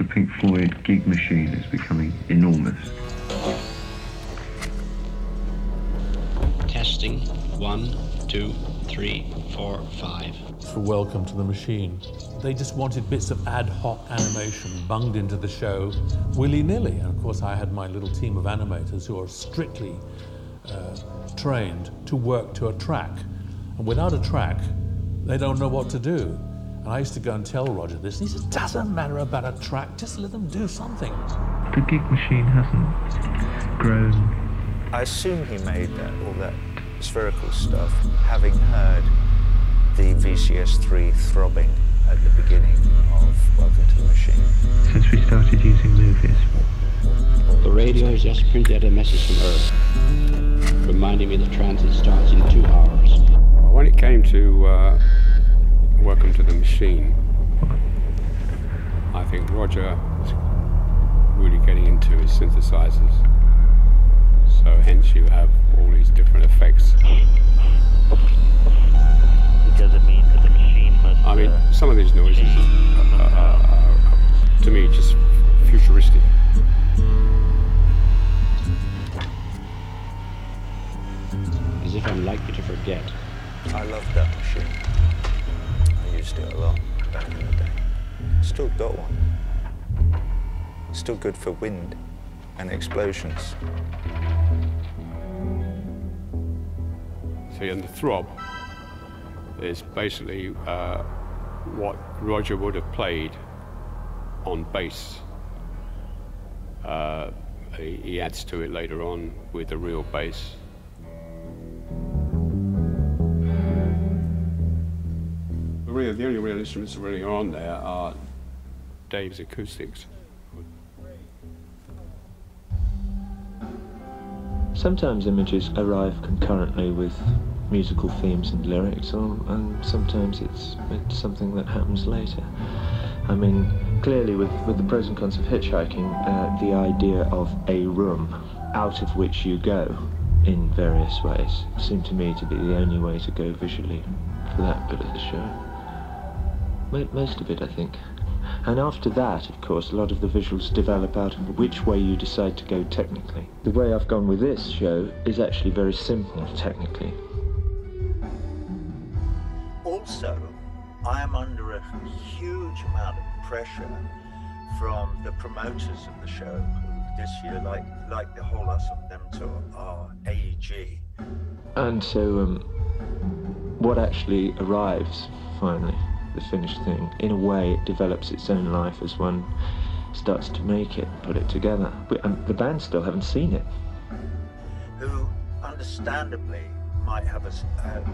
the Pink Floyd gig machine is becoming enormous. Testing. One, two, three, four, five. For Welcome to the Machine. They just wanted bits of ad hoc animation bunged into the show willy nilly. And of course, I had my little team of animators who are strictly uh, trained to work to a track. And without a track, they don't know what to do. And I used to go and tell Roger this, and he said, doesn't matter about a track, just let them do something. The gig machine hasn't grown. I assume he made that, all that spherical stuff, having heard the VCS3 throbbing at the beginning of Welcome to the Machine. Since we started using movies, The radio has just printed a message from Earth, reminding me the transit starts in two hours. When it came to uh, Welcome to the Machine, I think Roger is really getting into his synthesizers. So hence you have all these different effects. Because it means that the machine must. I mean, uh, some of these noises change are, are, are, to me just futuristic. As if I'm likely to forget. I love that machine. Used it a lot back in the day. Still got one. Still good for wind and explosions. See, and the throb is basically uh, what Roger would have played on bass. Uh, he adds to it later on with the real bass. Really, the only real instruments really on there are Dave's acoustics. Sometimes images arrive concurrently with musical themes and lyrics, or, and sometimes it's, it's something that happens later. I mean, clearly with, with the pros and cons of hitchhiking, uh, the idea of a room out of which you go in various ways seemed to me to be the only way to go visually for that bit of the show. Mo- Most of it, I think. And after that, of course, a lot of the visuals develop out of which way you decide to go technically. The way I've gone with this show is actually very simple technically. Also, I am under a huge amount of pressure from the promoters of the show, who this year, like like the whole us of them tour, are AEG. And so, um, what actually arrives finally, the finished thing, in a way, it develops its own life as one starts to make it, put it together. But, um, the band still haven't seen it. who understandably might have a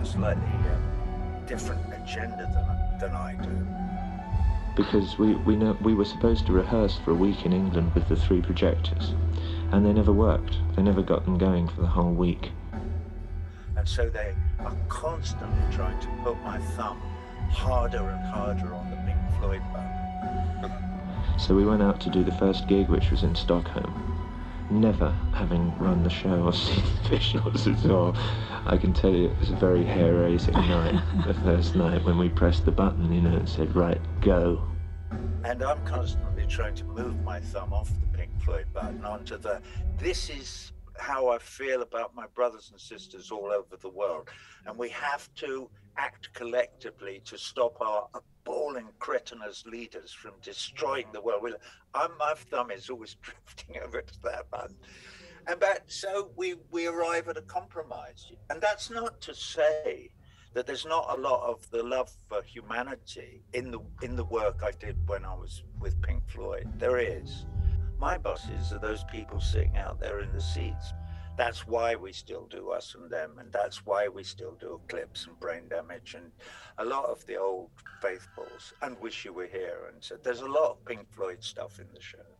slightly uh, different agenda than, than I do. because we, we know we were supposed to rehearse for a week in England with the three projectors, and they never worked. They never got them going for the whole week. And so they are constantly trying to put my thumb harder and harder on the Pink Floyd button. So we went out to do the first gig, which was in Stockholm. Never having run the show or seen the visuals at all, I can tell you it was a very hair-raising night. the first night when we pressed the button, you know, and said, "Right, go." And I'm constantly trying to move my thumb off the Pink Floyd button onto the. This is how I feel about my brothers and sisters all over the world. And we have to act collectively to stop our appalling cretinous leaders from destroying the world. We, I'm, my thumb is always drifting over to that button. And but so we, we arrive at a compromise. And that's not to say that there's not a lot of the love for humanity in the in the work I did when I was with Pink Floyd. There is. My bosses are those people sitting out there in the seats. That's why we still do us and them, and that's why we still do Eclipse and Brain Damage and a lot of the old faithfuls and Wish You Were Here. And so there's a lot of Pink Floyd stuff in the show.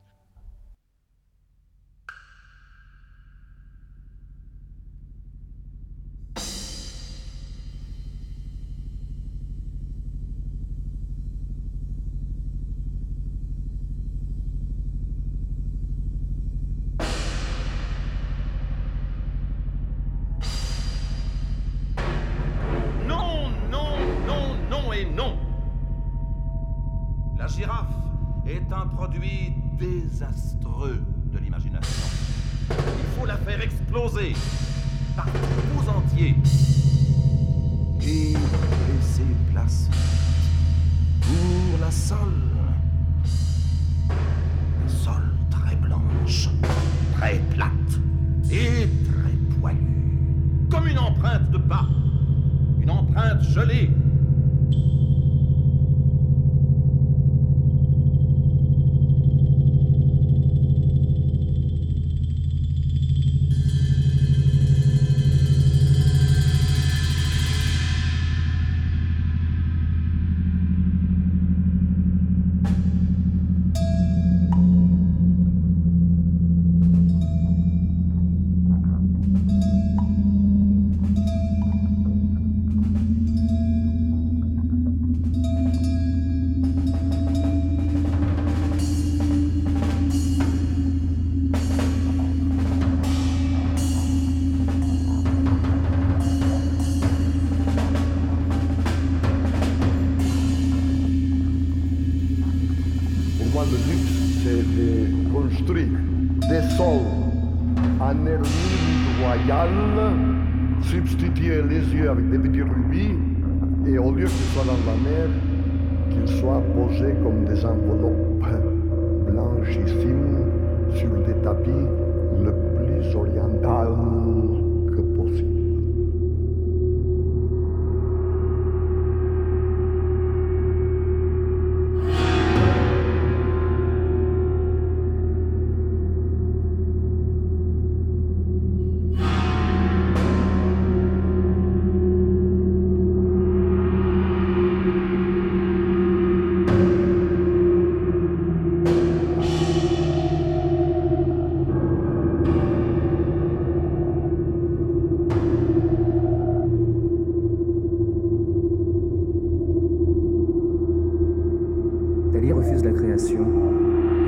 La création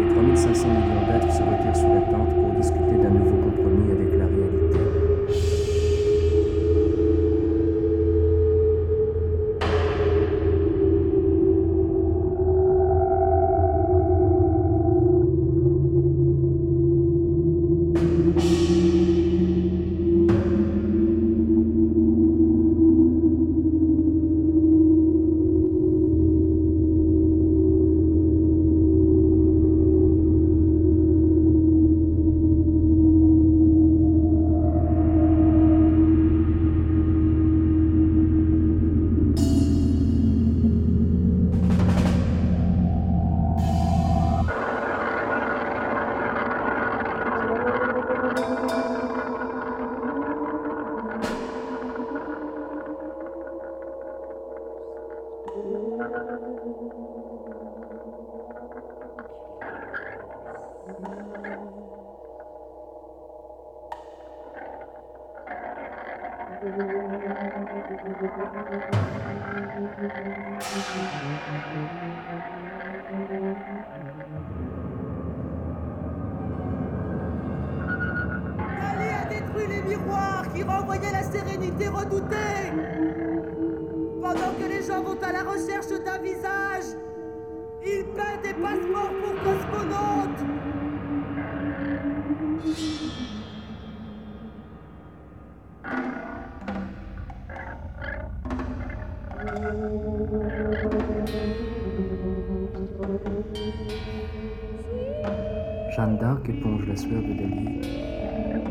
et 3500 millions d'êtres se retirent sous la tente pour discuter d'un nouveau compromis avec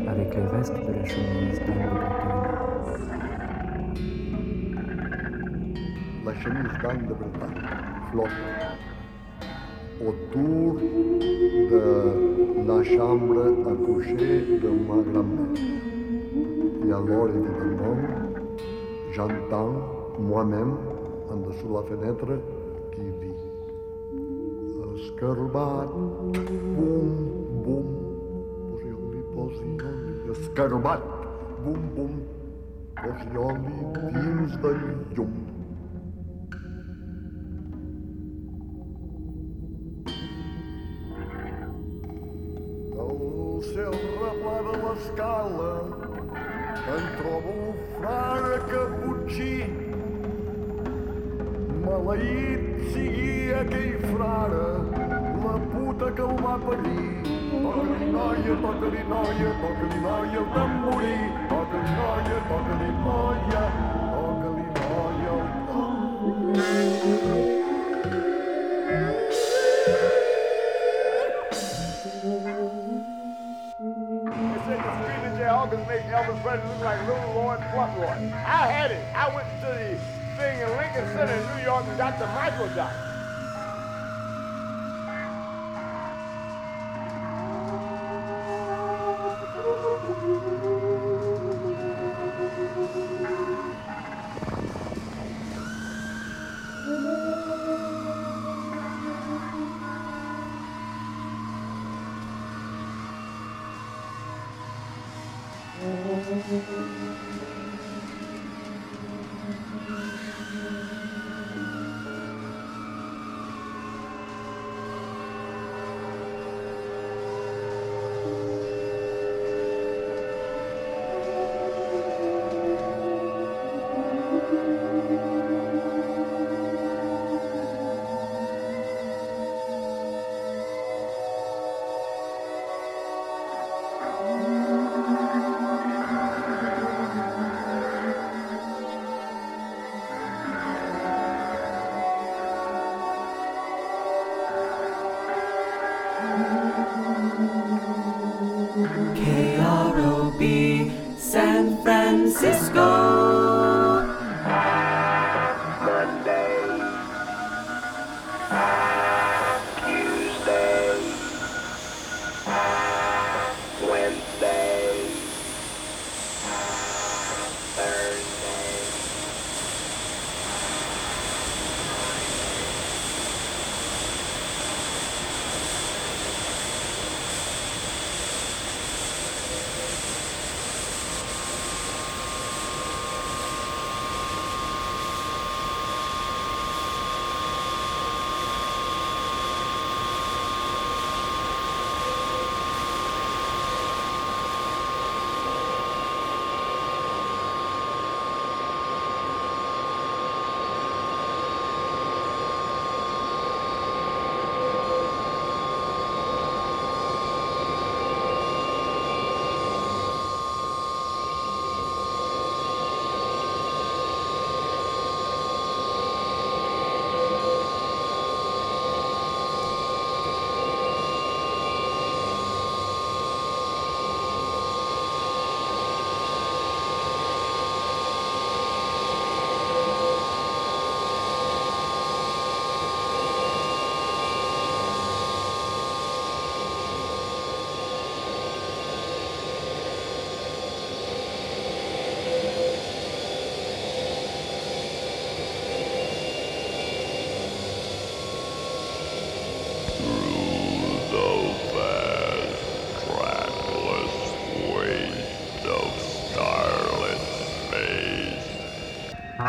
avec les restes de la chemise d'Anne de Bretagne. La chemise d'Anne de Bretagne flotte autour de la chambre à coucher de ma grand-mère. Et alors, évidemment, j'entends moi-même, en dessous de la fenêtre, qui dit Escarbat, bum, bum, rossinyol escaromat, bum bum, rossinyoli dins del llum. El cel replà de l'escala en trobo un frare caputxí. Maleït sigui aquell frare, la puta que el va parir. Napoli. Tocolinoia, tocolinoia, tocolinoia, tamburi. Tocolinoia, tocolinoia, August make Elvis Presley look like Little Roy Pluckroy. I had it. I went to the thing in Lincoln Center in New York and got the microdot.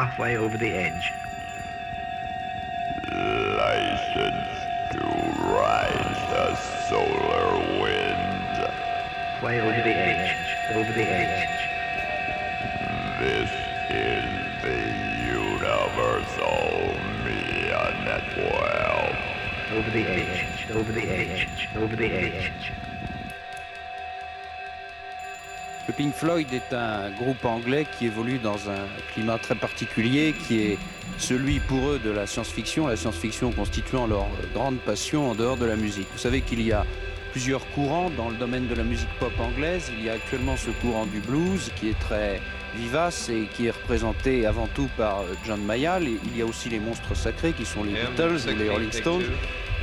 Halfway over the edge. License to ride the solar wind. Way over the edge, over the edge. This is the Universal Media Network. Over the edge, over the edge, over the edge. Le Pink Floyd est un groupe anglais qui évolue dans un climat très particulier, qui est celui pour eux de la science-fiction, la science-fiction constituant leur grande passion en dehors de la musique. Vous savez qu'il y a plusieurs courants dans le domaine de la musique pop anglaise. Il y a actuellement ce courant du blues qui est très vivace et qui est représenté avant tout par John Mayall. Et il y a aussi les monstres sacrés qui sont les Beatles ou les Rolling Stones.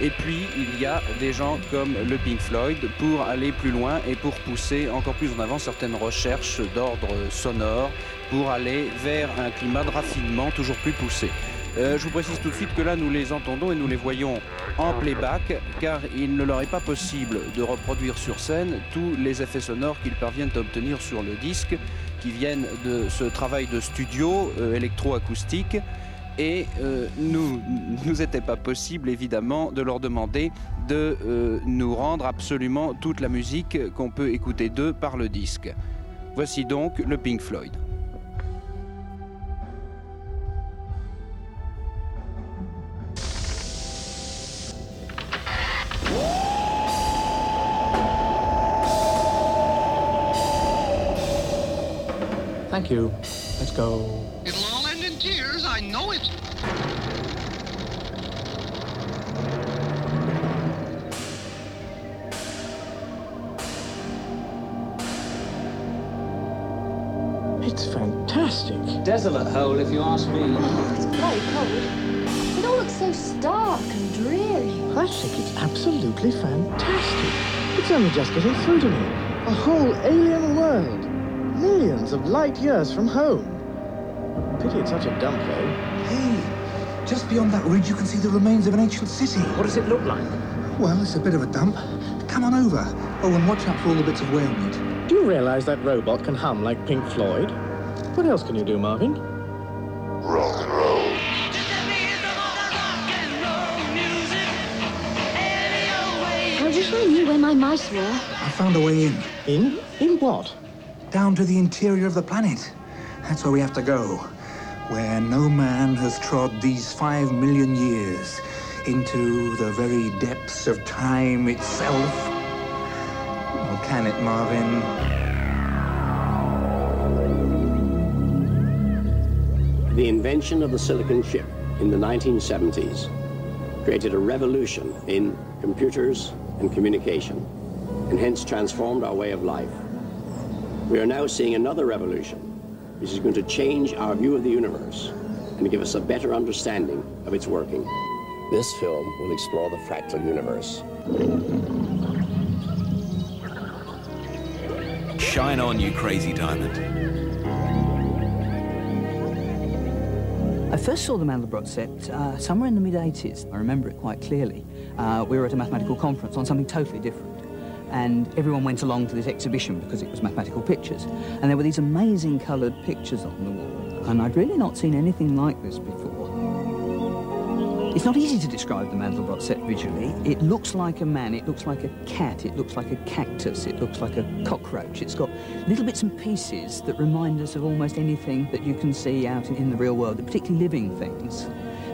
Et puis, il y a des gens comme le Pink Floyd pour aller plus loin et pour pousser encore plus en avant certaines recherches d'ordre sonore, pour aller vers un climat de raffinement toujours plus poussé. Euh, je vous précise tout de suite que là, nous les entendons et nous les voyons en playback, car il ne leur est pas possible de reproduire sur scène tous les effets sonores qu'ils parviennent à obtenir sur le disque, qui viennent de ce travail de studio euh, électroacoustique et euh, nous nous était pas possible évidemment de leur demander de euh, nous rendre absolument toute la musique qu'on peut écouter d'eux par le disque. Voici donc le Pink Floyd. Thank you. Let's go. It'll all end in tears, I know it. It's fantastic. Desolate hole, if you ask me. Oh, It's very cold. It all looks so stark and dreary. I think it's absolutely fantastic. It's only just getting through to me. A whole alien world. Millions of light years from home. Pity it's such a dump, though. Hey, just beyond that ridge, you can see the remains of an ancient city. What does it look like? Well, it's a bit of a dump. Come on over. Oh, and watch out for all the bits of whale meat. Do you realize that robot can hum like Pink Floyd? What else can you do, Marvin? Rock and roll. I just really knew where my mice were. I found a way in. In? In what? Down to the interior of the planet. That's where we have to go. Where no man has trod these five million years into the very depths of time itself. Or can it, Marvin? The invention of the silicon chip in the 1970s created a revolution in computers and communication, and hence transformed our way of life. We are now seeing another revolution, which is going to change our view of the universe and give us a better understanding of its working. This film will explore the fractal universe. Shine on, you crazy diamond. I first saw the Mandelbrot set uh, somewhere in the mid 80s. I remember it quite clearly. Uh, we were at a mathematical conference on something totally different. And everyone went along to this exhibition because it was mathematical pictures. And there were these amazing coloured pictures on the wall. And I'd really not seen anything like this before. It's not easy to describe the Mandelbrot set visually. It looks like a man, it looks like a cat, it looks like a cactus, it looks like a cockroach. It's got little bits and pieces that remind us of almost anything that you can see out in the real world, particularly living things.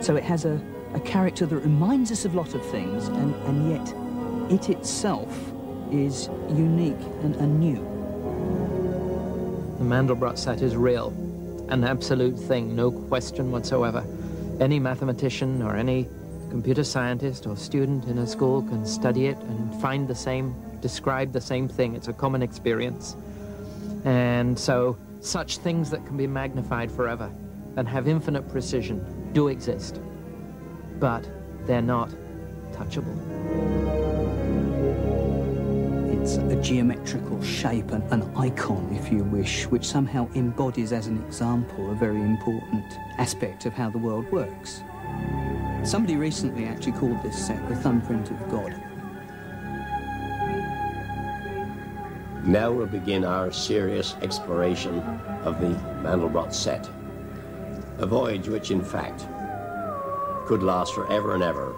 So it has a, a character that reminds us of a lot of things, and, and yet it itself is unique and, and new. The Mandelbrot set is real, an absolute thing, no question whatsoever. Any mathematician or any computer scientist or student in a school can study it and find the same, describe the same thing. It's a common experience. And so, such things that can be magnified forever and have infinite precision do exist. But they're not touchable. It's a geometrical shape, an, an icon, if you wish, which somehow embodies as an example a very important aspect of how the world works. Somebody recently actually called this set the thumbprint of God. Now we'll begin our serious exploration of the Mandelbrot set. A voyage which, in fact, could last forever and ever,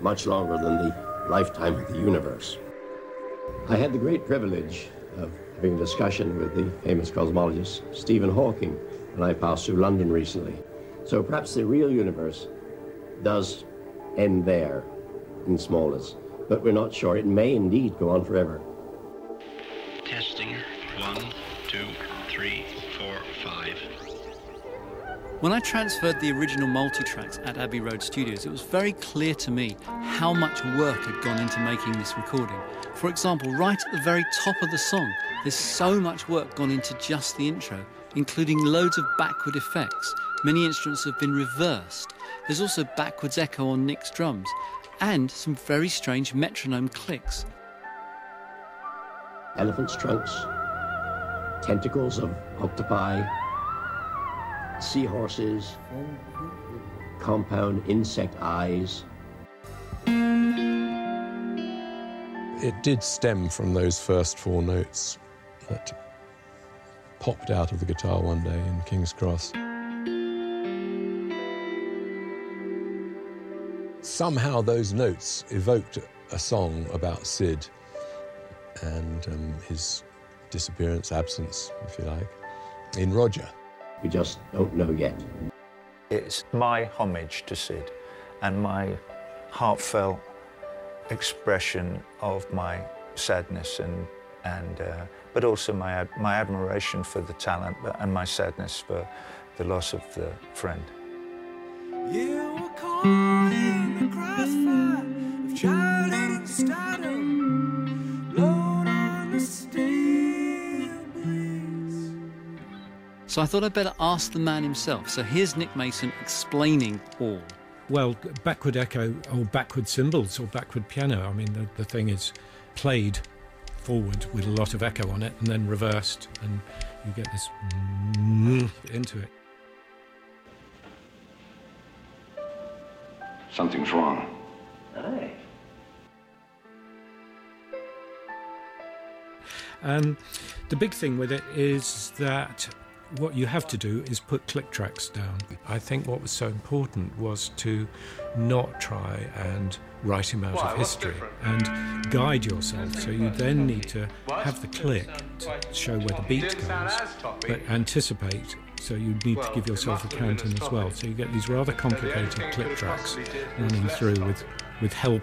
much longer than the lifetime of the universe. I had the great privilege of having a discussion with the famous cosmologist Stephen Hawking when I passed through London recently. So perhaps the real universe does end there in smallness, but we're not sure. It may indeed go on forever. Testing. One, When I transferred the original multi-tracks at Abbey Road Studios, it was very clear to me how much work had gone into making this recording. For example, right at the very top of the song, there's so much work gone into just the intro, including loads of backward effects. Many instruments have been reversed. There's also backwards echo on Nick's drums, and some very strange metronome clicks. Elephants' trunks, tentacles of octopi, seahorses, compound insect eyes. It did stem from those first four notes that popped out of the guitar one day in King's Cross. Somehow those notes evoked a song about Syd and um, his disappearance, absence, if you like, in Roger. We just don't know yet. It's my homage to Syd and my heartfelt expression of my sadness and, and uh, but also my my admiration for the talent and my sadness for the loss of the friend. You were caught in the crossfire of childhood stardom, So I thought I'd better ask the man himself. So here's Nick Mason explaining all. Well, backward echo or backward cymbals or backward piano. I mean, the, the thing is played forward with a lot of echo on it and then reversed, and you get this into it. Something's wrong. Aye. Um, the big thing with it is that what you have to do is put click tracks down. I think what was so important was to not try and write him out Why? of history and guide yourself. So you then need to have the click to show where the beat Didn't sound goes, as toppy. but anticipate. So you need to give yourself a count in as well. So you get these rather complicated click tracks running through with, with help.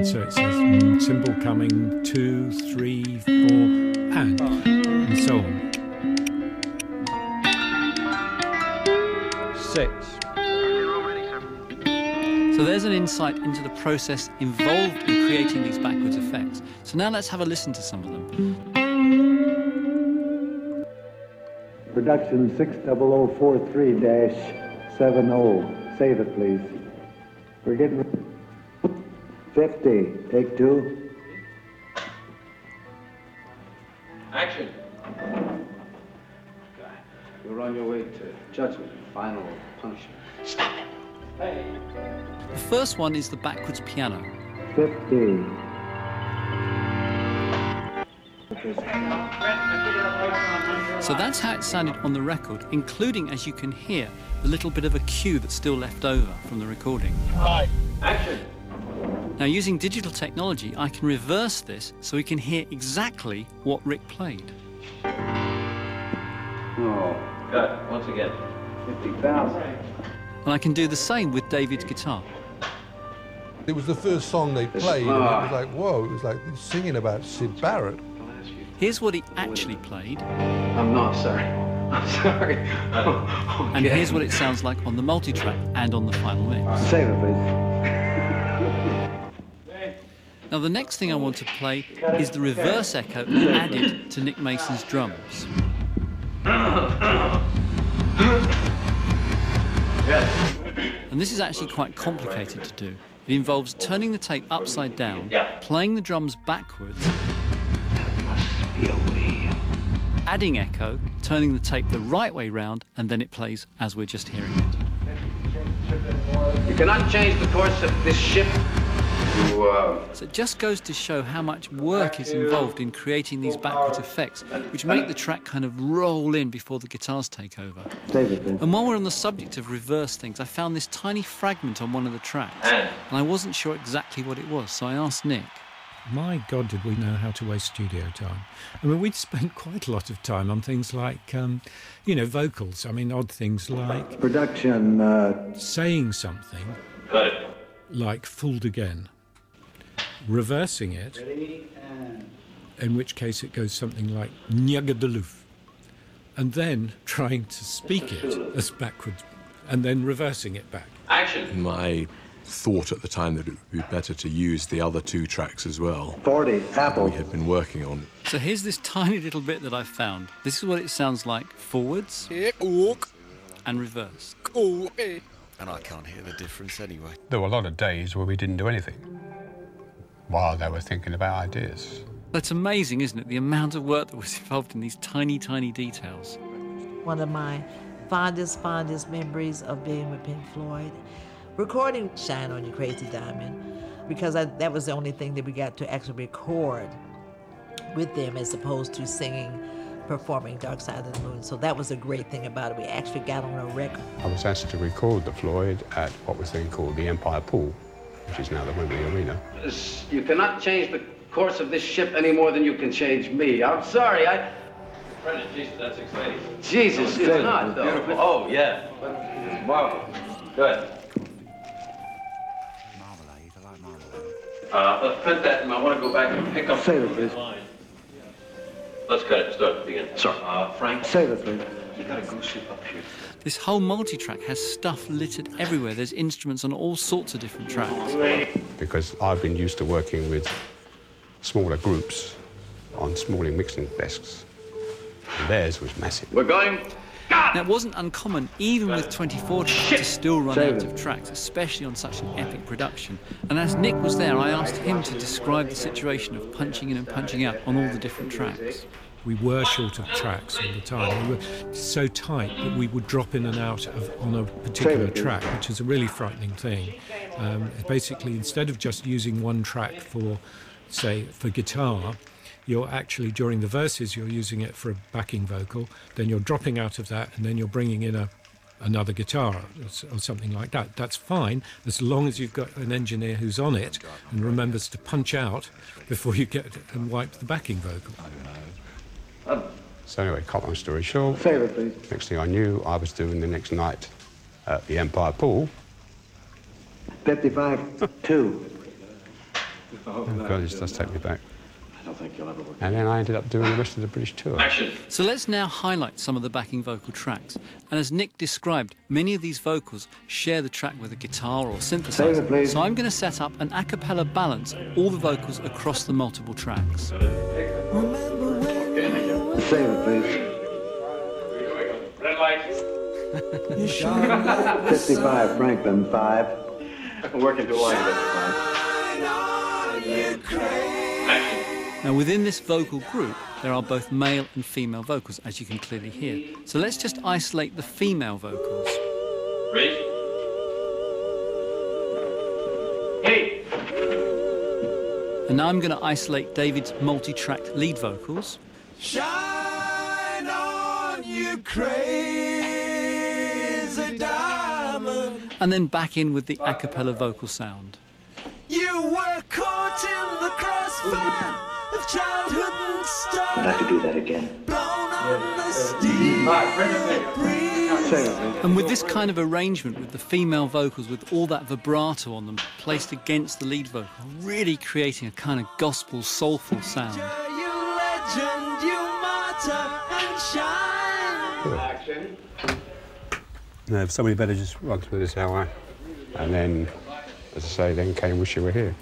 And so it says mm, cymbal coming, two, three, four, and, and so on. Six. So there's an insight into the process involved in creating these backwards effects. So now let's have a listen to some of them. Production 60043-70. Save it, please. We're getting 50. Take two. Action. You're on your way to judgment, final punishment. Stop it. Hey. The first one is the backwards piano. 50. So that's how it sounded on the record, including, as you can hear, the little bit of a cue that's still left over from the recording. Action. Now, using digital technology, I can reverse this so we can hear exactly what Rick played. Oh, cut. Once again. 50,000. And I can do the same with David's guitar. It was the first song they played, and it ah. was like, whoa, it was like singing about Syd Barrett. Here's what he actually played, I'm not sorry. I'm sorry. and here's what it sounds like on the multitrack and on the final mix. Save it, please. Now, the next thing I want to play is the reverse echo added to Nick Mason's drums. And this is actually quite complicated to do. It involves turning the tape upside down, playing the drums backwards, adding echo, turning the tape the right way round, and then it plays as we're just hearing it. You cannot change the course of this ship. You, uh, So it just goes to show how much work is involved in creating these backwards effects, which make the track kind of roll in before the guitars take over. Save it, please. And while we're on the subject of reverse things, I found this tiny fragment on one of the tracks, and I wasn't sure exactly what it was, so I asked Nick. My God, did we know how to waste studio time? I mean, we'd spent quite a lot of time on things like, um, you know, vocals. I mean, odd things like Production uh, saying something like fooled again, reversing it, in which case it goes something like nyagadaloof, and then trying to speak it as backwards, and then reversing it back. Action. My thought at the time that it would be better to use the other two tracks as well. 40. Apple. We had been working on. So here's this tiny little bit that I found. This is what it sounds like forwards and reverse. And I can't hear the difference anyway. There were a lot of days where we didn't do anything while they were thinking about ideas. That's amazing, isn't it? The amount of work that was involved in these tiny, tiny details. One of my fondest, fondest memories of being with Pink Floyd, recording Shine on You Crazy Diamond, because I, that was the only thing that we got to actually record with them as opposed to singing, performing Dark Side of the Moon. So that was a great thing about it. We actually got on a record. I was asked to record the Floyd at what was then called the Empire Pool, which is now the Wembley Arena. You cannot change the course of this ship any more than you can change me. I'm sorry, I. Jesus, that's exciting. Jesus, it's Save not, though. Beautiful. Oh, yeah. It's marvelous. Good. Uh, let's print that, and I want to go back and pick up. Say it, please. Let's cut it. And start at the beginning. Sorry. Uh, Frank. Say it, please. You got a goose soup up here. This whole multi-track has stuff littered everywhere. There's instruments on all sorts of different tracks. Because I've been used to working with smaller groups on smaller mixing desks. And theirs was massive. We're going. Now, it wasn't uncommon, even with 24 tracks, to still run out of tracks, especially on such an epic production. And as Nick was there, I asked him to describe the situation of punching in and punching out on all the different tracks. We were short of tracks all the time. We were so tight that we would drop in and out of, on a particular track, which is a really frightening thing. Um, basically, instead of just using one track for, say, for guitar, you're actually during the verses you're using it for a backing vocal. Then you're dropping out of that, and then you're bringing in a another guitar or or something like that. That's fine as long as you've got an engineer who's on it and remembers to punch out before you get and wipe the backing vocal. So anyway, cut long story short, Say it, please. next thing I knew, I was doing the next night at the Empire Pool. 55, 2. Oh, God, this does take me back. I don't think you'll ever work. And then I ended up doing the rest of the British tour. Action. So let's now highlight some of the backing vocal tracks. And as Nick described, many of these vocals share the track with a guitar or synthesizer. please. So I'm going to set up an a cappella balance of all the vocals across the multiple tracks. Say it, please. Red light. 55, Franklin, 5. Working to line. Now, within this vocal group, there are both male and female vocals, as you can clearly hear. So let's just isolate the female vocals. Ready? Hey. And now I'm going to isolate David's multi tracked lead vocals. Shine on, you crazy diamond. And then back in with the a cappella vocal sound. You were caught in the crossfire of childhood and stars. I'd like to do that again. Blown on the steam breeze. Say. And with this kind of arrangement, with the female vocals, with all that vibrato on them placed against the lead vocal, really creating a kind of gospel, soulful sound. Action. No, somebody better just run through this hour. And then, as I say, then came Wish You Were Here.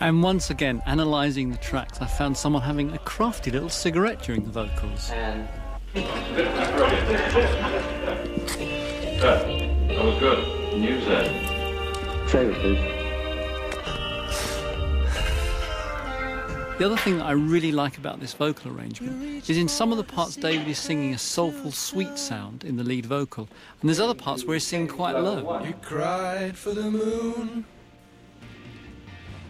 And once again, analysing the tracks, I found someone having a crafty little cigarette during the vocals. And. That was good. Use that. Say The other thing that I really like about this vocal arrangement is in some of the parts David is singing a soulful, sweet sound in the lead vocal, and there's other parts where he's singing quite low. You cried for the moon.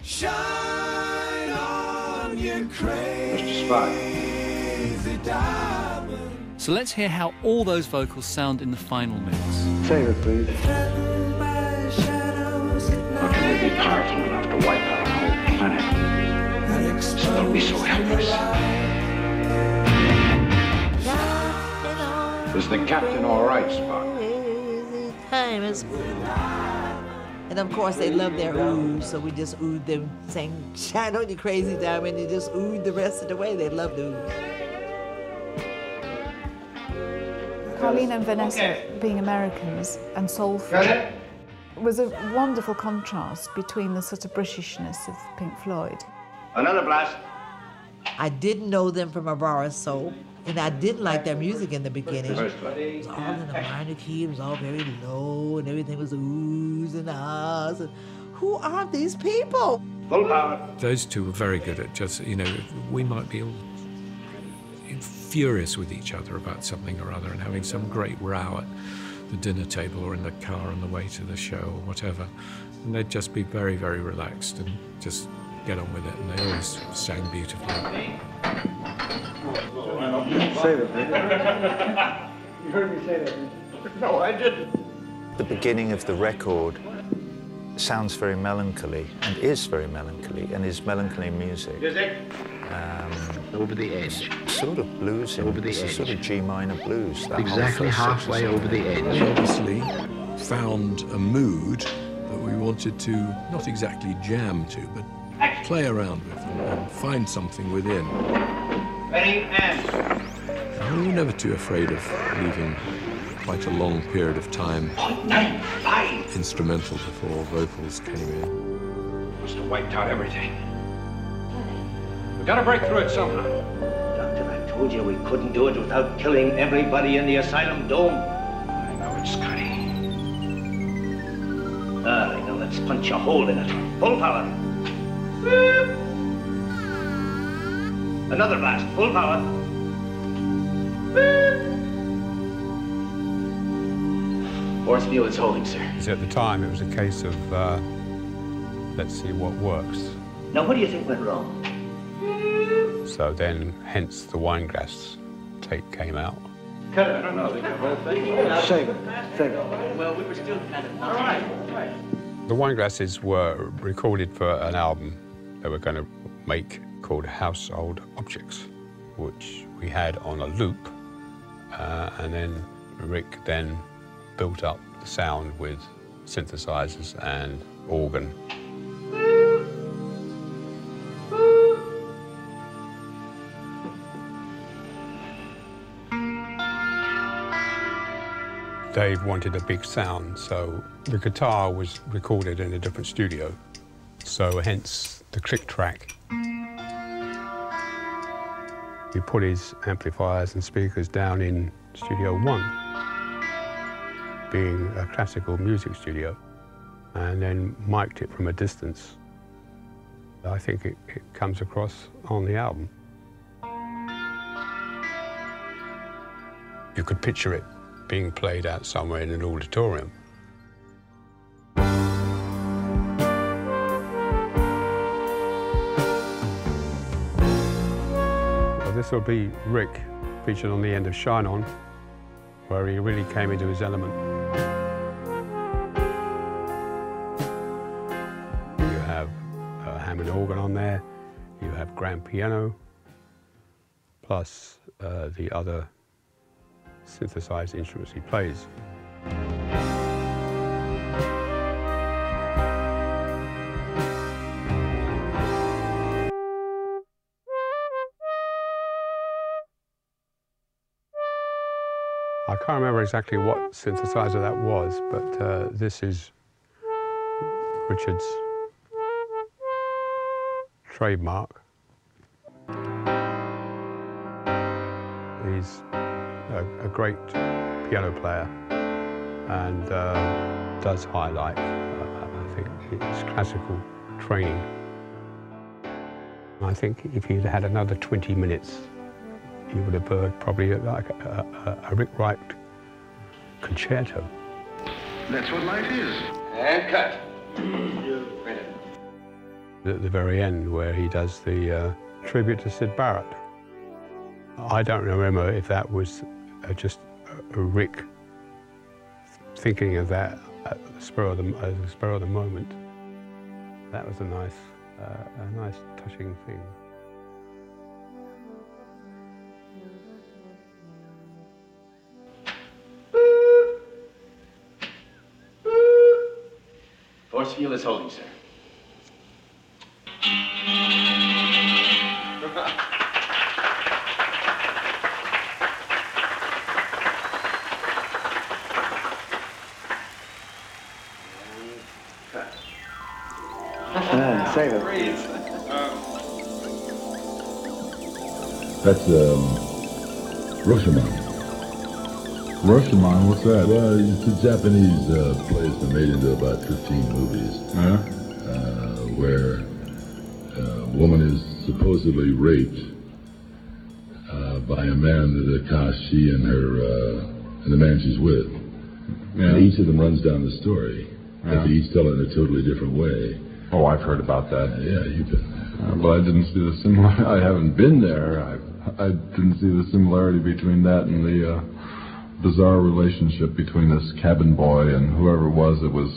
Shine on, you crazy diamond. So let's hear how all those vocals sound in the final mix. Say it, please. Threatened by shadows How can we be powerful enough to wipe out a whole planet? Night. Still be so helpless. Was the captain all right, Spock? Time is. And of course, they love their oohs, so we just oohed them, saying, Shine on you crazy diamond, and just oohed the rest of the way. They loved oohs. Carlena and Venetta being Americans and soulful was a wonderful contrast between the sort of Britishness of Pink Floyd. Another blast. I didn't know them from a bar of soap, and I didn't like their music in the beginning. First It was all in a minor key, it was all very low, and everything was oohs and ahs. And who are these people? Full power. Those two were very good at just, you know, we might be all furious with each other about something or other and having some great row at the dinner table or in the car on the way to the show or whatever. And they'd just be very, very relaxed and just get on with it. And they always sang beautifully. Say it, please. You heard me say that. No, I didn't. The beginning of the record sounds very melancholy and is very melancholy and is melancholy music. Music. Um, Over the edge. sort of blues. Over the it's a edge. sort of G minor blues. that Exactly halfway over the edge. Obviously, found a mood that we wanted to not exactly jam to, but play around with and, and find something within. Ready and. And we were never too afraid of leaving quite a long period of time instrumental before vocals came in. Must have wiped out everything. We've gotta break through it somehow. Doctor, I told you we couldn't do it without killing everybody in the asylum dome. I know it, Scotty. Ah, I know. Let's punch a hole in it. Full power. Another blast. Full power. Force field is holding, sir. So at the time, it was a case of uh, let's see what works. Now, what do you think went wrong? So then, hence the Wineglass tape came out. Cut it. I don't know. They got the whole thing. Save it. Save it. Well, we were still kind of. All right. All right. The Wineglasses were recorded for an album they were going to make called Household Objects, which we had on a loop, uh, and then Rick then built up the sound with synthesizers and organ. Dave wanted a big sound, so the guitar was recorded in a different studio. So hence the click track. He put his amplifiers and speakers down in Studio One, being a classical music studio, and then mic'd it from a distance. I think it, it comes across on the album. You could picture it being played out somewhere in an auditorium. This will be Rick featured on the end of Shine On, where he really came into his element. You have a Hammond organ on there, you have grand piano, plus uh, the other synthesized instruments he plays. I can't remember exactly what synthesizer that was, but uh, this is Richard's trademark. He's a, a great piano player and uh, does highlight, uh, I think, his classical training. I think if he'd had another 20 minutes, he would have heard probably like a, a, a Rick Wright concerto. That's what life is. And cut. At the very end, where he does the uh, tribute to Syd Barrett. I don't remember if that was uh, just a Rick thinking of that at the spur of the, at the, spur of the moment. That was a nice, uh, a nice touching thing. Force field is holding, sir. Ah, save it. That's um, Rashomon. Rashomon, what's that? Well, it's a Japanese uh, play that's been made into about 15 movies. Yeah? Uh, where a woman is supposedly raped uh, by a man that accosts she and her uh, and the man she's with. Yeah. And each of them runs down the story. Yeah. But they each tell it in a totally different way. Oh, I've heard about that. yeah, you've been Uh, but I didn't see the similar. I haven't been there. I I didn't see the similarity between that and the uh, bizarre relationship between this cabin boy and whoever it was that was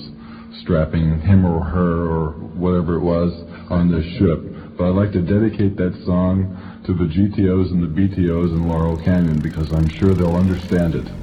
strapping him or her or whatever it was on this ship. But I'd like to dedicate that song to the GTOs and the BTOs in Laurel Canyon because I'm sure they'll understand it.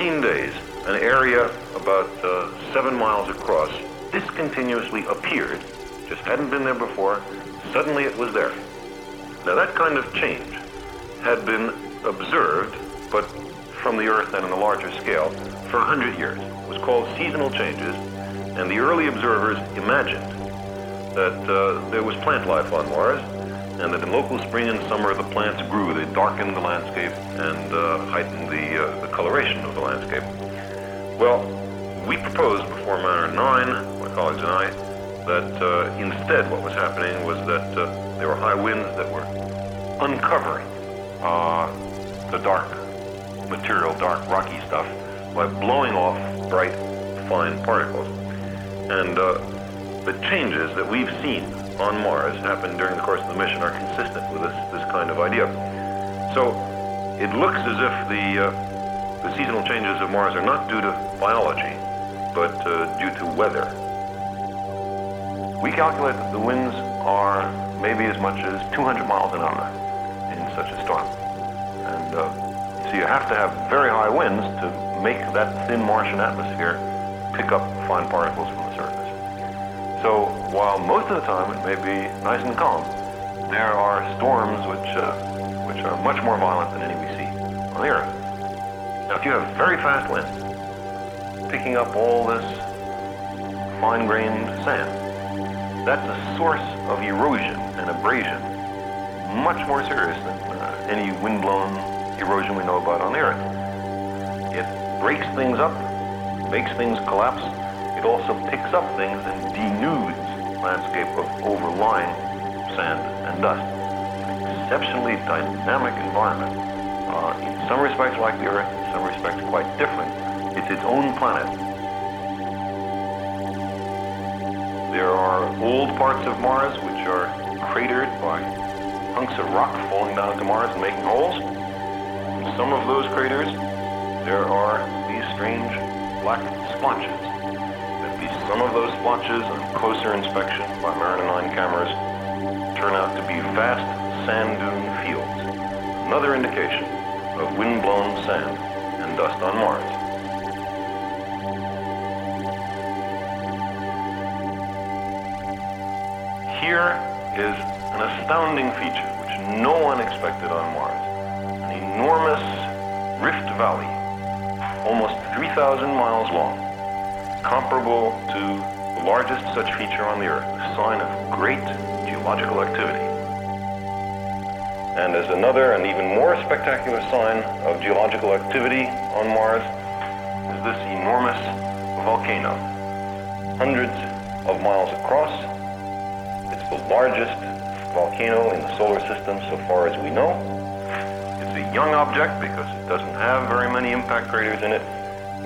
13 days, an area about uh, seven miles across discontinuously appeared, just hadn't been there before, suddenly it was there. Now that kind of change had been observed, but from the Earth and on a larger scale, for 100 years. It was called seasonal changes, and the early observers imagined that uh, there was plant life on Mars, and that in local spring and summer the plants grew. They darkened the landscape and uh, heightened the, uh, the coloration of the landscape. Well, we proposed before Mariner 9, my colleagues and I, that uh, instead what was happening was that uh, there were high winds that were uncovering uh, the dark material, dark rocky stuff, by blowing off bright, fine particles. And uh, the changes that we've seen on Mars happen during the course of the mission are consistent with this, this kind of idea. So it looks as if the, uh, the seasonal changes of Mars are not due to biology, but uh, due to weather. We calculate that the winds are maybe as much as 200 miles an hour in such a storm. And uh, so you have to have very high winds to make that thin Martian atmosphere pick up fine particles from the surface. So while most of the time it may be nice and calm, there are storms which, uh, which are much more violent than any we see on the Earth. Now if you have very fast winds, picking up all this fine-grained sand, that's a source of erosion and abrasion much more serious than uh, any wind-blown erosion we know about on the Earth. It breaks things up, makes things collapse. It also picks up things and denudes landscape of overlying sand and dust. An exceptionally dynamic environment. Uh, in some respects like the Earth, in some respects quite different. It's its own planet. There are old parts of Mars which are cratered by hunks of rock falling down to Mars and making holes. In some of those craters, there are these strange black splotches. Some of those splotches, on closer inspection by Mariner 9 cameras, turn out to be vast sand dune fields. Another indication of wind-blown sand and dust on Mars. Here is an astounding feature which no one expected on Mars. An enormous rift valley, almost 3,000 miles long, comparable to the largest such feature on the Earth, a sign of great geological activity. And as another and even more spectacular sign of geological activity on Mars is this enormous volcano, hundreds of miles across, it's the largest volcano in the solar system so far as we know. It's a young object because it doesn't have very many impact craters in it,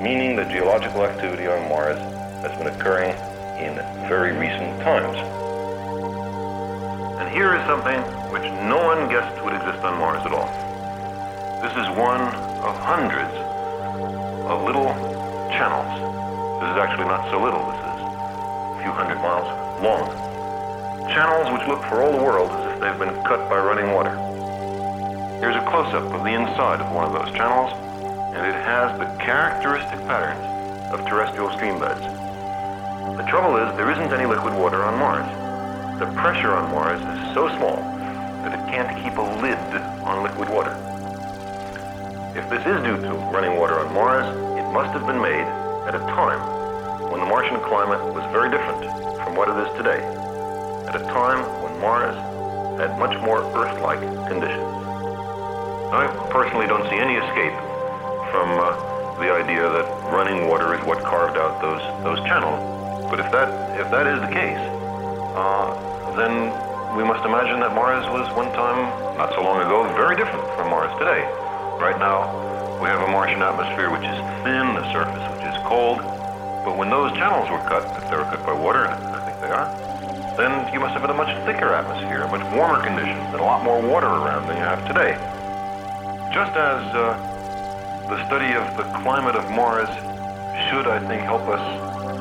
meaning that geological activity on Mars has been occurring in very recent times. And here is something which no one guessed would exist on Mars at all. This is one of hundreds of little channels. This is actually not so little, this is a few hundred miles long channels which look for all the world as if they've been cut by running water. Here's a close-up of the inside of one of those channels, and it has the characteristic patterns of terrestrial stream beds. The trouble is, there isn't any liquid water on Mars. The pressure on Mars is so small that it can't keep a lid on liquid water. If this is due to running water on Mars, it must have been made at a time when the Martian climate was very different from what it is today. At a time when Mars had much more Earth-like conditions. I personally don't see any escape from uh, the idea that running water is what carved out those those channels. But if that if that is the case, uh, then we must imagine that Mars was one time, not so long ago, very different from Mars today. Right now, we have a Martian atmosphere which is thin, a surface which is cold. But when those channels were cut, if they were cut by water, and I think they are, then you must have had a much thicker atmosphere, much warmer conditions, and a lot more water around than you have today. Just as uh, the study of the climate of Mars should, I think, help us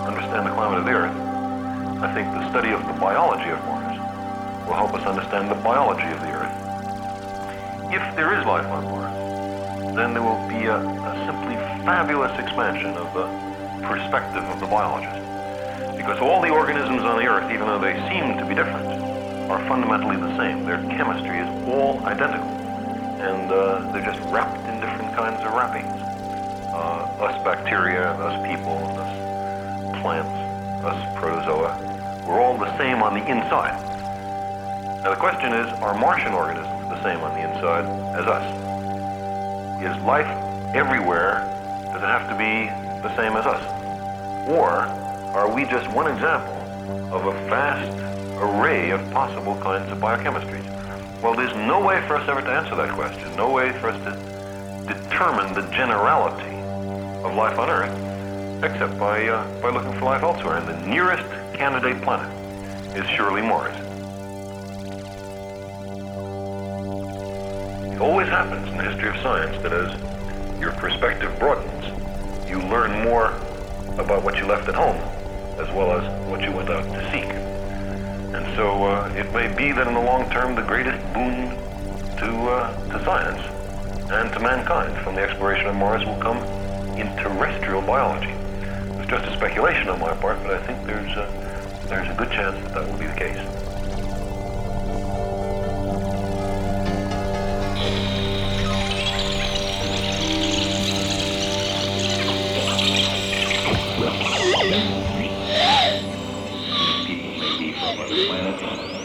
understand the climate of the Earth, I think the study of the biology of Mars will help us understand the biology of the Earth. If there is life on Mars, then there will be a, a simply fabulous expansion of the perspective of the biologist. Because all the organisms on the Earth, even though they seem to be different, are fundamentally the same. Their chemistry is all identical. And uh, they're just wrapped in kinds of wrappings. Uh, us bacteria, us people, us plants, us protozoa, we're all the same on the inside. Now the question is, are Martian organisms the same on the inside as us? Is life everywhere, does it have to be the same as us? Or are we just one example of a vast array of possible kinds of biochemistries? Well, there's no way for us ever to answer that question, no way for us to determine the generality of life on Earth, except by, uh, by looking for life elsewhere. And the nearest candidate planet is surely Mars. It always happens in the history of science that as your perspective broadens, you learn more about what you left at home as well as what you went out to seek. And so uh, it may be that in the long term, the greatest boon to, uh, to science and to mankind from the exploration of Mars will come in terrestrial biology. It's just a speculation on my part, but I think there's a, there's a good chance that that will be the case.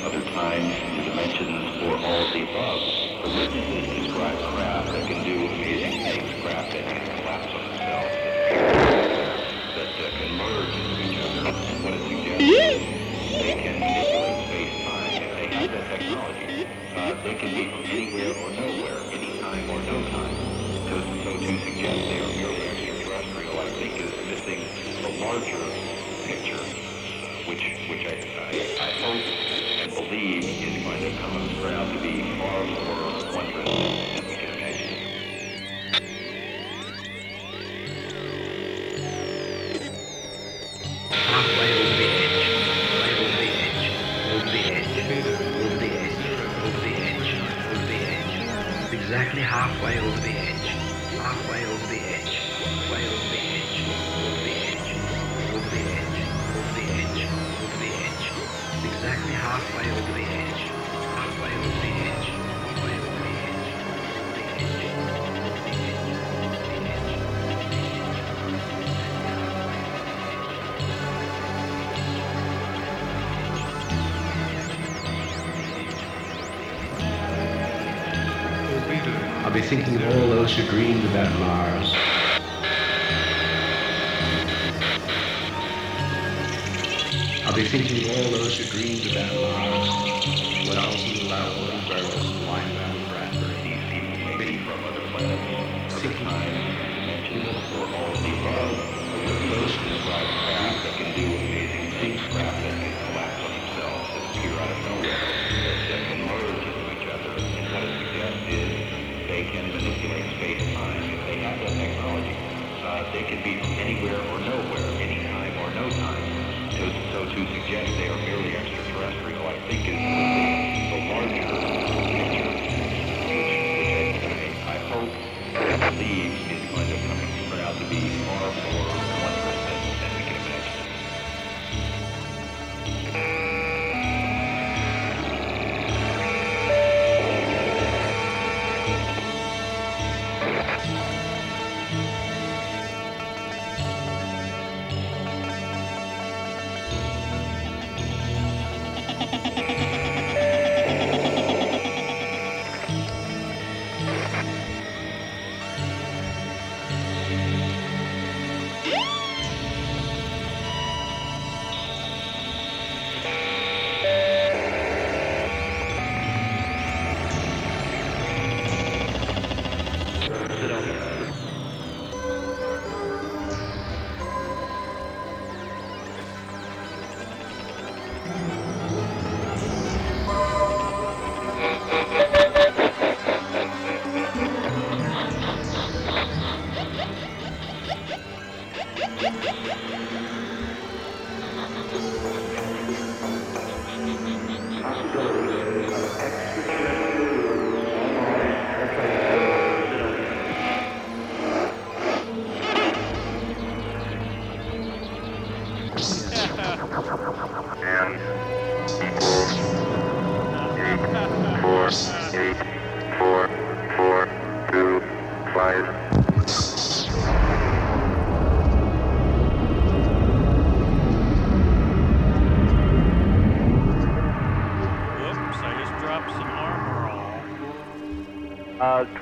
other times, the dimensions, or all of the above. They can be from anywhere or nowhere, any time or no time. So, so to suggest they are merely extraterrestrial, I think is missing the larger picture, which, which I, I, I hope and believe is going to come around to be far more Halfway over the edge, thinking of all those who dreamed about Mars. I'll be thinking of all those who dreamed about Mars.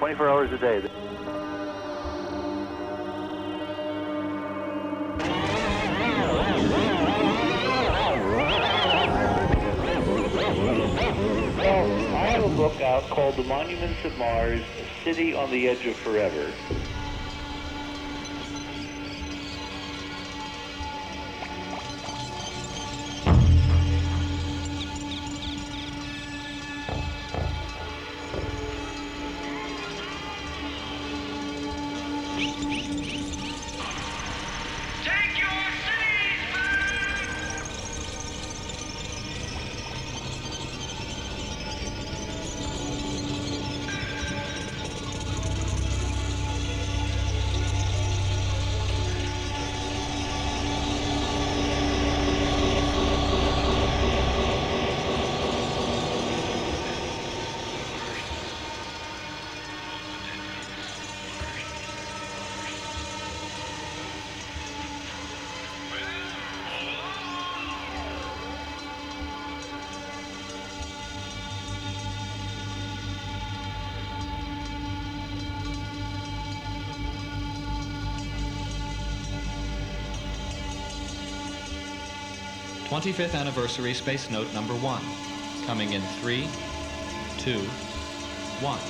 24 hours a day. 25th Anniversary Space Note Number 1, coming in three, two, one.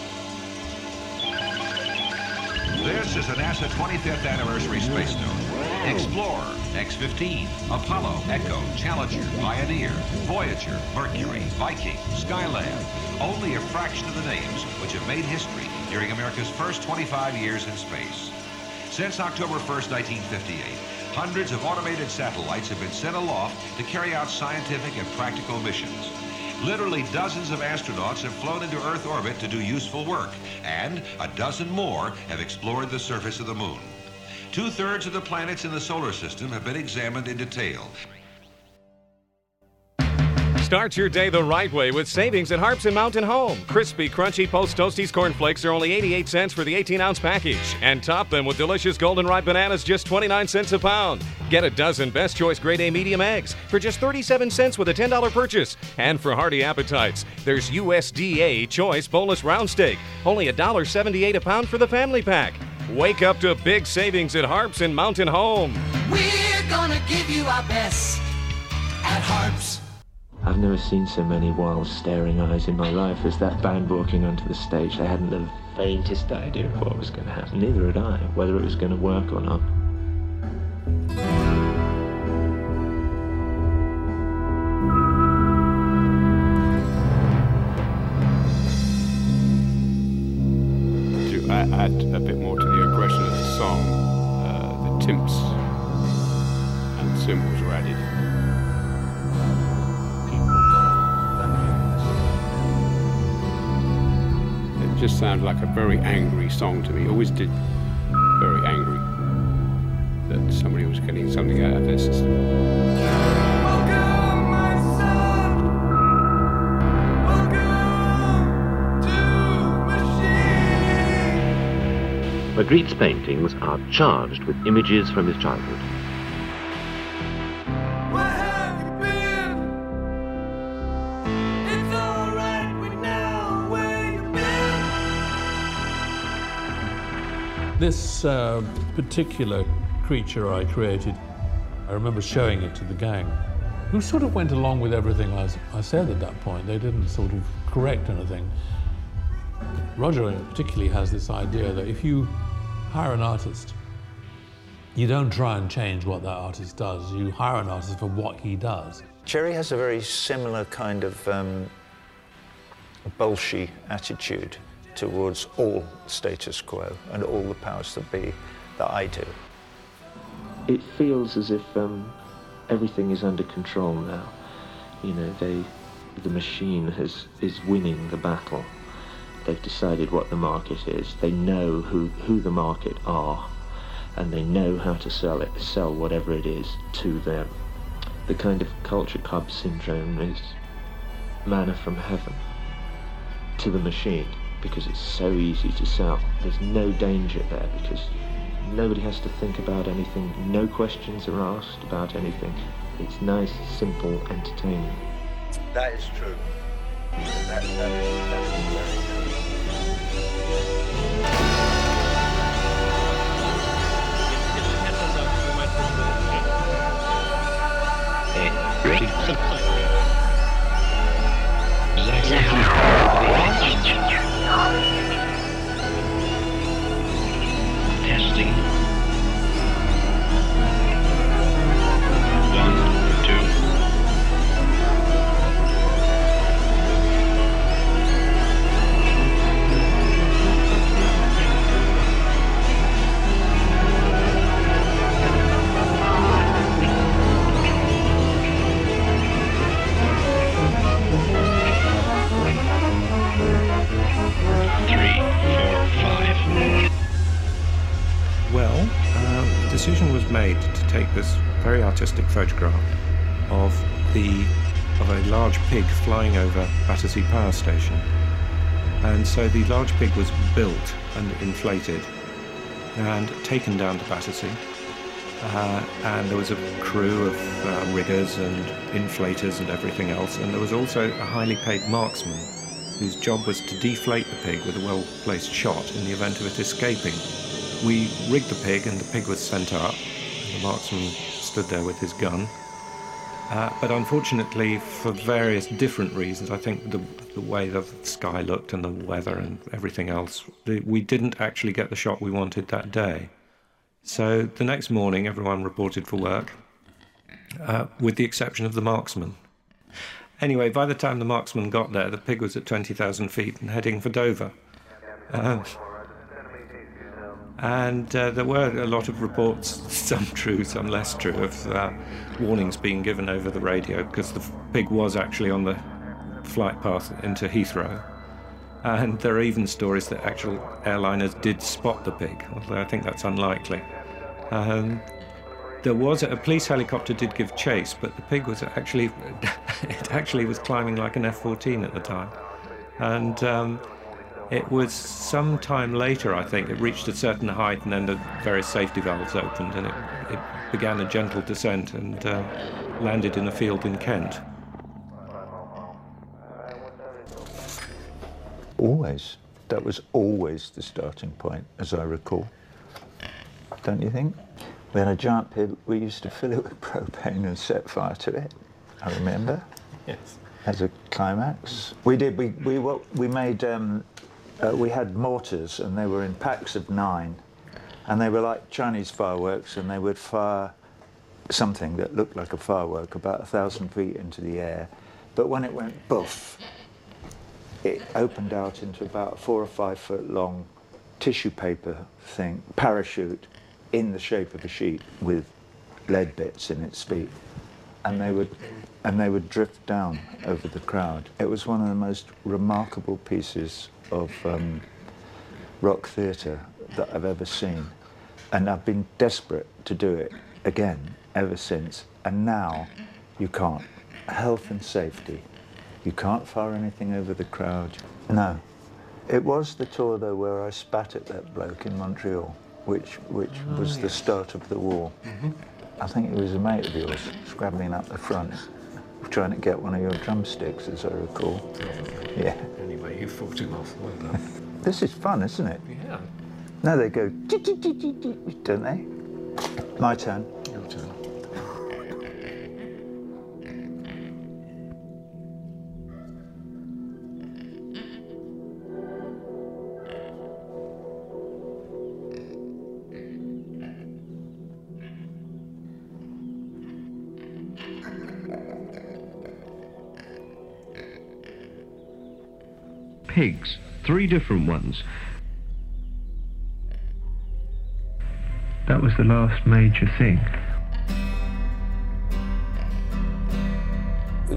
This is the NASA 25th Anniversary Space Note. Explorer, X-15, Apollo, Echo, Challenger, Pioneer, Voyager, Mercury, Viking, Skylab. Only a fraction of the names which have made history during America's first 25 years in space. Since October 1st, 1958, hundreds of automated satellites have been sent aloft to carry out scientific and practical missions. Literally dozens of astronauts have flown into Earth orbit to do useful work, and a dozen more have explored the surface of the moon. Two-thirds of the planets in the solar system have been examined in detail. Start your day the right way with savings at Harps and Mountain Home. Crispy, crunchy Post Toasties cornflakes are only 88 cents for the 18 ounce package. And top them with delicious golden ripe bananas, just 29 cents a pound. Get a dozen Best Choice Grade A medium eggs for just 37 cents with a $10 purchase. And for hearty appetites, there's USDA Choice Boneless Round Steak, only $1.78 a pound for the family pack. Wake up to big savings at Harps and Mountain Home. We're gonna give you our best at Harps. I've never seen so many wild, staring eyes in my life as that band walking onto the stage. They hadn't the faintest idea of what was going to happen. Neither had I, whether it was going to work or not. Like a very angry song to me. It always did. Very angry that somebody was getting something out of their system. Magritte's paintings are charged with images from his childhood. This uh, particular creature I created, I remember showing it to the gang, who sort of went along with everything I, I said at that point. They didn't sort of correct anything. Roger particularly has this idea that if you hire an artist, you don't try and change what that artist does. You hire an artist for what he does. Cherry has a very similar kind of um, Bolshe attitude towards all status quo and all the powers that be that I do. It feels as if um, everything is under control now. You know, they, the machine has is winning the battle. They've decided what the market is. They know who, who the market are, and they know how to sell it, sell whatever it is to them. The kind of culture club syndrome is manna from heaven to the machine because it's so easy to sell. There's no danger there because nobody has to think about anything. No questions are asked about anything. It's nice, simple entertainment. That is true. That, that is, that is very true. very artistic photograph of the of a large pig flying over Battersea Power Station. And so the large pig was built and inflated and taken down to Battersea. Uh, and there was a crew of uh, riggers and inflators and everything else. And there was also a highly paid marksman whose job was to deflate the pig with a well placed shot in the event of it escaping. We rigged the pig, and the pig was sent up. And the marksman stood there with his gun. Uh, but unfortunately, for various different reasons, I think the, the way the sky looked and the weather and everything else, the, we didn't actually get the shot we wanted that day. So the next morning, everyone reported for work, uh, with the exception of the marksman. Anyway, by the time the marksman got there, the pig was at 20,000 feet and heading for Dover. Uh, and uh, there were a lot of reports, some true, some less true, of uh, warnings being given over the radio because the pig was actually on the flight path into Heathrow. And there are even stories that actual airliners did spot the pig, although I think that's unlikely. Um, there was a police helicopter did give chase, but the pig was actually it actually was climbing like an F-14 at the time, and um, it was some time later, I think, it reached a certain height, and then the various safety valves opened, and it, it began a gentle descent and uh, landed in a field in Kent. Always. That was always the starting point, as I recall. Don't you think? We had a giant pig, we used to fill it with propane and set fire to it. I remember. Yes. As a climax. We did, we, we, we made, um, uh, we had mortars and they were in packs of nine. And they were like Chinese fireworks and they would fire something that looked like a firework about a thousand feet into the air. But when it went boof, it opened out into about four or five foot long tissue paper thing, parachute in the shape of a sheet with lead bits in its feet. And they would and they would drift down over the crowd. It was one of the most remarkable pieces of um, rock theatre that I've ever seen. And I've been desperate to do it again ever since. And now you can't. Health and safety. You can't fire anything over the crowd. No. It was the tour, though, where I spat at that bloke in Montreal, which, which Oh, was the start of the war. Mhm. I think it was a mate of yours, scrabbling up the front, trying to get one of your drumsticks, as I recall. Yeah. Anyway, you fought him off. Well done. This is fun, isn't it? yeah. Now they go, don't they? My turn. Pigs, three different ones. That was the last major thing.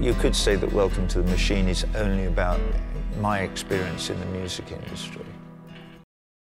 You could say that Welcome to the Machine is only about my experience in the music industry.